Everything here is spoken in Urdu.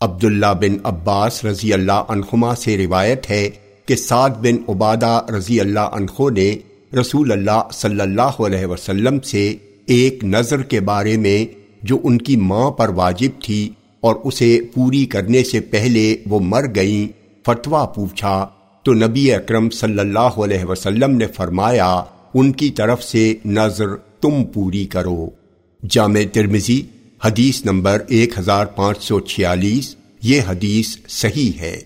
عبداللہ بن عباس رضی اللہ عنہما سے روایت ہے کہ سعد بن عبادہ رضی اللہ عنہ نے رسول اللہ صلی اللہ علیہ وسلم سے ایک نظر کے بارے میں جو ان کی ماں پر واجب تھی اور اسے پوری کرنے سے پہلے وہ مر گئیں فتوا پوچھا۔ تو نبی اکرم صلی اللہ علیہ وسلم نے فرمایا، ان کی طرف سے نظر تم پوری کرو۔ جامع ترمزی حدیث نمبر ایک ہزار پانچ سو چھیالیس یہ حدیث صحیح ہے۔